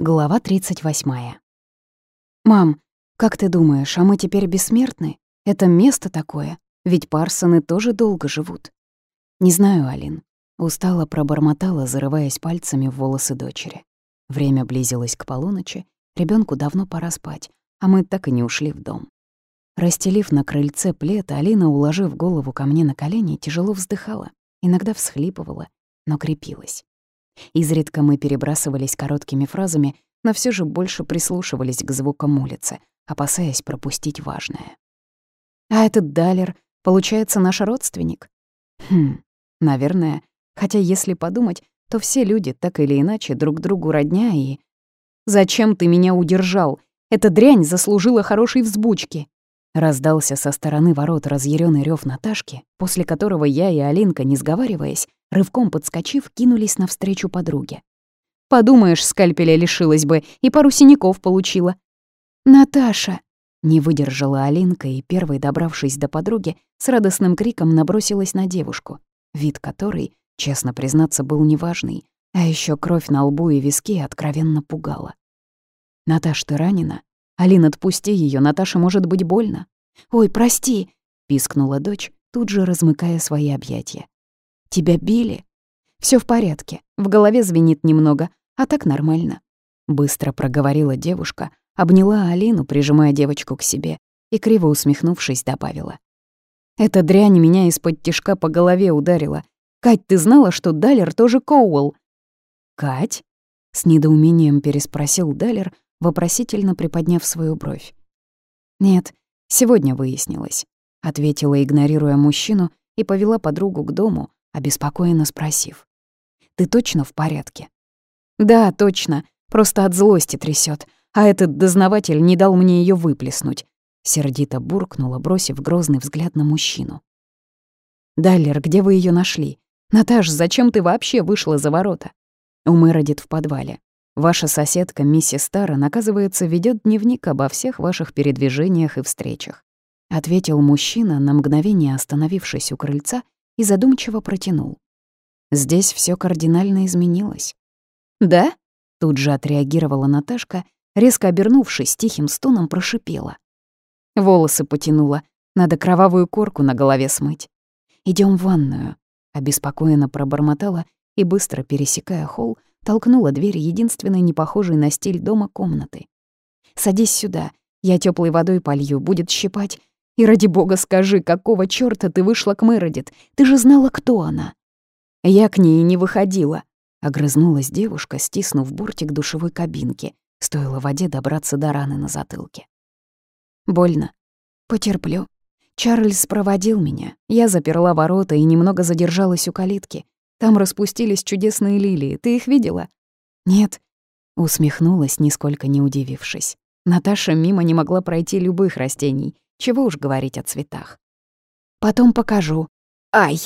Глава 38. «Мам, как ты думаешь, а мы теперь бессмертны? Это место такое, ведь Парсоны тоже долго живут». «Не знаю, Алин». Устало пробормотала, зарываясь пальцами в волосы дочери. Время близилось к полуночи, ребенку давно пора спать, а мы так и не ушли в дом. Расстелив на крыльце плед, Алина, уложив голову ко мне на колени, тяжело вздыхала, иногда всхлипывала, но крепилась. Изредка мы перебрасывались короткими фразами, но все же больше прислушивались к звукам улицы, опасаясь пропустить важное. «А этот Далер, получается, наш родственник?» «Хм, наверное. Хотя, если подумать, то все люди так или иначе друг другу родня и... «Зачем ты меня удержал? Эта дрянь заслужила хорошей взбучки!» Раздался со стороны ворот разъяренный рев Наташки, после которого я и Алинка, не сговариваясь, рывком подскочив, кинулись навстречу подруге. «Подумаешь, скальпеля лишилась бы и пару синяков получила». «Наташа!» — не выдержала Алинка и, первой добравшись до подруги, с радостным криком набросилась на девушку, вид которой, честно признаться, был неважный, а еще кровь на лбу и виски откровенно пугала. «Наташ, ты ранена?» «Алин, отпусти ее, Наташе может быть больно». «Ой, прости», — пискнула дочь, тут же размыкая свои объятия. «Тебя били?» Все в порядке, в голове звенит немного, а так нормально». Быстро проговорила девушка, обняла Алину, прижимая девочку к себе, и, криво усмехнувшись, добавила. «Эта дрянь меня из-под тишка по голове ударила. Кать, ты знала, что Далер тоже Коуэлл?» «Кать?» — с недоумением переспросил Далер, вопросительно приподняв свою бровь. «Нет, сегодня выяснилось», — ответила, игнорируя мужчину, и повела подругу к дому, обеспокоенно спросив. «Ты точно в порядке?» «Да, точно, просто от злости трясет, а этот дознаватель не дал мне ее выплеснуть», — сердито буркнула, бросив грозный взгляд на мужчину. «Даллер, где вы ее нашли? Наташ, зачем ты вообще вышла за ворота?» У Мэродит в подвале. Ваша соседка, миссис Стара, оказывается, ведет дневник обо всех ваших передвижениях и встречах», — ответил мужчина, на мгновение остановившись у крыльца, и задумчиво протянул. «Здесь все кардинально изменилось». «Да?» — тут же отреагировала Наташка, резко обернувшись, тихим стоном прошипела. Волосы потянула, надо кровавую корку на голове смыть. Идем в ванную», — обеспокоенно пробормотала и, быстро пересекая холл, толкнула дверь единственной не похожей на стиль дома комнаты. «Садись сюда, я теплой водой полью, будет щипать. И ради бога скажи, какого чёрта ты вышла к Мэродит? Ты же знала, кто она». «Я к ней не выходила», — огрызнулась девушка, стиснув бортик душевой кабинки. Стоило воде добраться до раны на затылке. «Больно. Потерплю. Чарльз проводил меня. Я заперла ворота и немного задержалась у калитки. Там распустились чудесные лилии. Ты их видела?» «Нет», — усмехнулась, нисколько не удивившись. Наташа мимо не могла пройти любых растений. Чего уж говорить о цветах. «Потом покажу». «Ай!»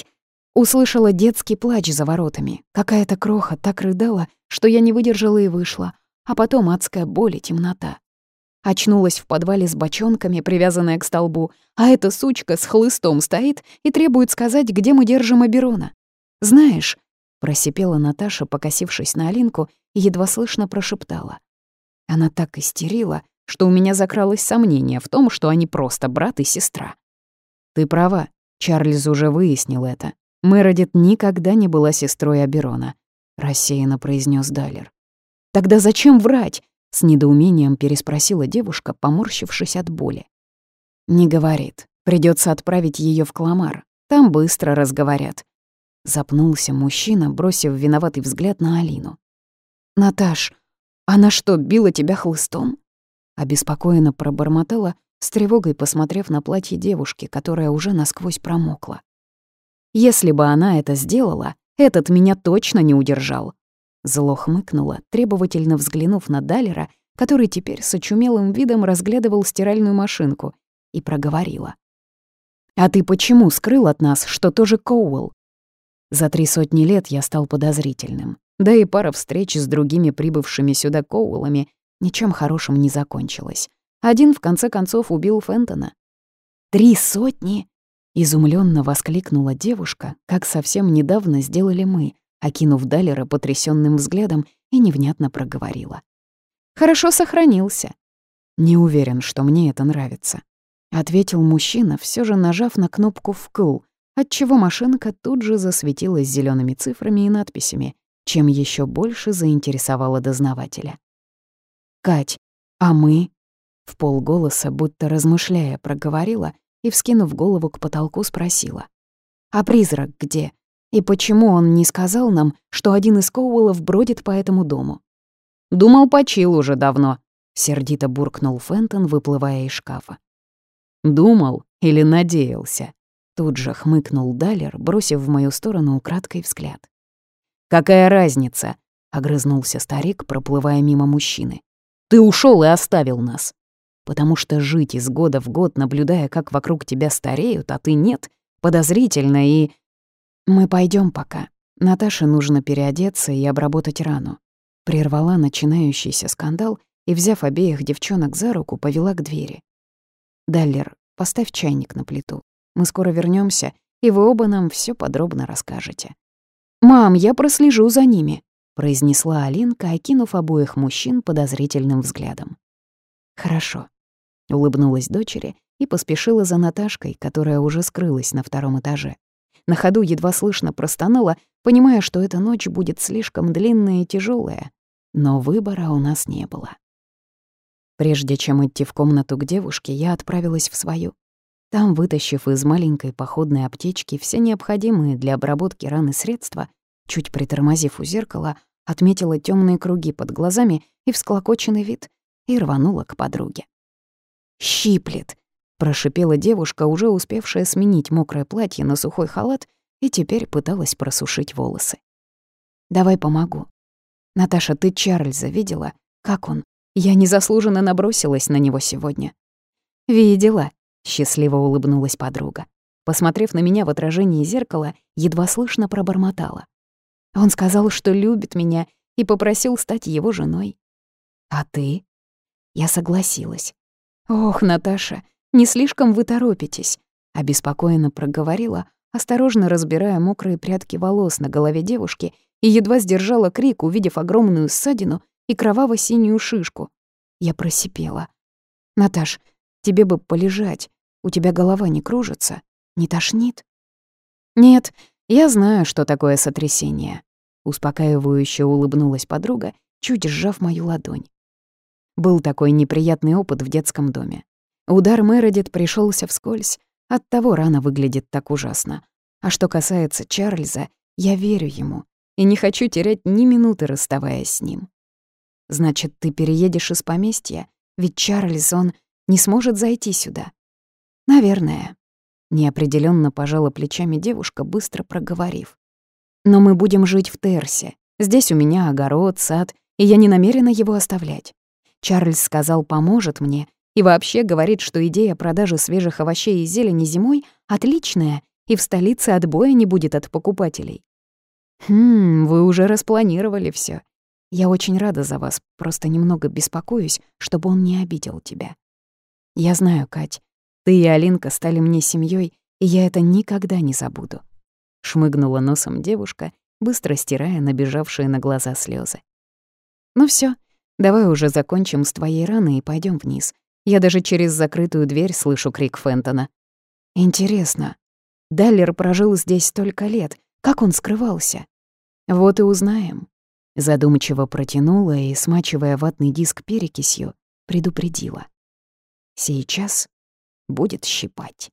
Услышала детский плач за воротами. Какая-то кроха так рыдала, что я не выдержала и вышла. А потом адская боль и темнота. Очнулась в подвале с бочонками, привязанная к столбу, а эта сучка с хлыстом стоит и требует сказать, где мы держим Аберона. «Знаешь», — просипела Наташа, покосившись на Алинку, и едва слышно прошептала. Она так истерила, что у меня закралось сомнение в том, что они просто брат и сестра. «Ты права, Чарльз уже выяснил это. Мэродит никогда не была сестрой Аберона», — рассеянно произнес Далер. «Тогда зачем врать?» — с недоумением переспросила девушка, поморщившись от боли. «Не говорит. Придется отправить ее в Кламар. Там быстро разговорят. Запнулся мужчина, бросив виноватый взгляд на Алину. «Наташ, она что, била тебя хлыстом?» Обеспокоенно пробормотала, с тревогой посмотрев на платье девушки, которая уже насквозь промокла. «Если бы она это сделала, этот меня точно не удержал». Зло хмыкнула, требовательно взглянув на Далера, который теперь с очумелым видом разглядывал стиральную машинку, и проговорила. «А ты почему скрыл от нас, что тоже Коуэлл? За три сотни лет я стал подозрительным. Да и пара встреч с другими прибывшими сюда Коулами ничем хорошим не закончилась. Один, в конце концов, убил Фентона. «Три сотни?» — изумленно воскликнула девушка, как совсем недавно сделали мы, окинув Даллера потрясенным взглядом и невнятно проговорила. Хорошо сохранился. Не уверен, что мне это нравится. Ответил мужчина, все же нажав на кнопку «вкл», отчего машинка тут же засветилась зелеными цифрами и надписями, чем еще больше заинтересовала дознавателя. «Кать, а мы?» В полголоса, будто размышляя, проговорила и, вскинув голову к потолку, спросила. «А призрак где? И почему он не сказал нам, что один из Коуэллов бродит по этому дому?» «Думал, почил уже давно», — сердито буркнул Фентон, выплывая из шкафа. «Думал или надеялся?» Тут же хмыкнул Далер, бросив в мою сторону украдкой взгляд. «Какая разница?» — огрызнулся старик, проплывая мимо мужчины. «Ты ушел и оставил нас. Потому что жить из года в год, наблюдая, как вокруг тебя стареют, а ты нет, подозрительно и...» «Мы пойдем пока. Наташе нужно переодеться и обработать рану». Прервала начинающийся скандал и, взяв обеих девчонок за руку, повела к двери. «Даллер, поставь чайник на плиту. Мы скоро вернемся, и вы оба нам все подробно расскажете». «Мам, я прослежу за ними», — произнесла Алинка, окинув обоих мужчин подозрительным взглядом. «Хорошо», — улыбнулась дочери и поспешила за Наташкой, которая уже скрылась на втором этаже. На ходу едва слышно простонала, понимая, что эта ночь будет слишком длинная и тяжелая, но выбора у нас не было. Прежде чем идти в комнату к девушке, я отправилась в свою. Там, вытащив из маленькой походной аптечки все необходимые для обработки раны средства, чуть притормозив у зеркала, отметила темные круги под глазами и всклокоченный вид и рванула к подруге. «Щиплет!» — прошипела девушка, уже успевшая сменить мокрое платье на сухой халат и теперь пыталась просушить волосы. «Давай помогу». «Наташа, ты Чарльза видела? Как он? Я незаслуженно набросилась на него сегодня». «Видела», Счастливо улыбнулась подруга. Посмотрев на меня в отражении зеркала, едва слышно пробормотала. Он сказал, что любит меня и попросил стать его женой. А ты? Я согласилась. Ох, Наташа, не слишком вы торопитесь, обеспокоенно проговорила, осторожно разбирая мокрые прядки волос на голове девушки и едва сдержала крик, увидев огромную ссадину и кроваво-синюю шишку. Я просипела. «Наташ, Тебе бы полежать. У тебя голова не кружится? Не тошнит?» «Нет, я знаю, что такое сотрясение», — успокаивающе улыбнулась подруга, чуть сжав мою ладонь. Был такой неприятный опыт в детском доме. Удар Мередит пришелся вскользь, оттого рана выглядит так ужасно. А что касается Чарльза, я верю ему и не хочу терять ни минуты, расставаясь с ним. Значит, ты переедешь из поместья? Ведь Чарльз, он не сможет зайти сюда. Наверное. Неопределенно пожала плечами девушка, быстро проговорив. Но мы будем жить в Терсе. Здесь у меня огород, сад, и я не намерена его оставлять. Чарльз сказал, поможет мне, и вообще говорит, что идея продажи свежих овощей и зелени зимой отличная, и в столице отбоя не будет от покупателей. Хм, вы уже распланировали все. Я очень рада за вас, просто немного беспокоюсь, чтобы он не обидел тебя. Я знаю, Кать, ты и Алинка стали мне семьей, и я это никогда не забуду. Шмыгнула носом девушка, быстро стирая набежавшие на глаза слезы. Ну все, давай уже закончим с твоей раной и пойдем вниз. Я даже через закрытую дверь слышу крик Фентона. Интересно, Даллер прожил здесь столько лет, как он скрывался? Вот и узнаем. Задумчиво протянула и, смачивая ватный диск перекисью, предупредила. Сейчас будет щипать.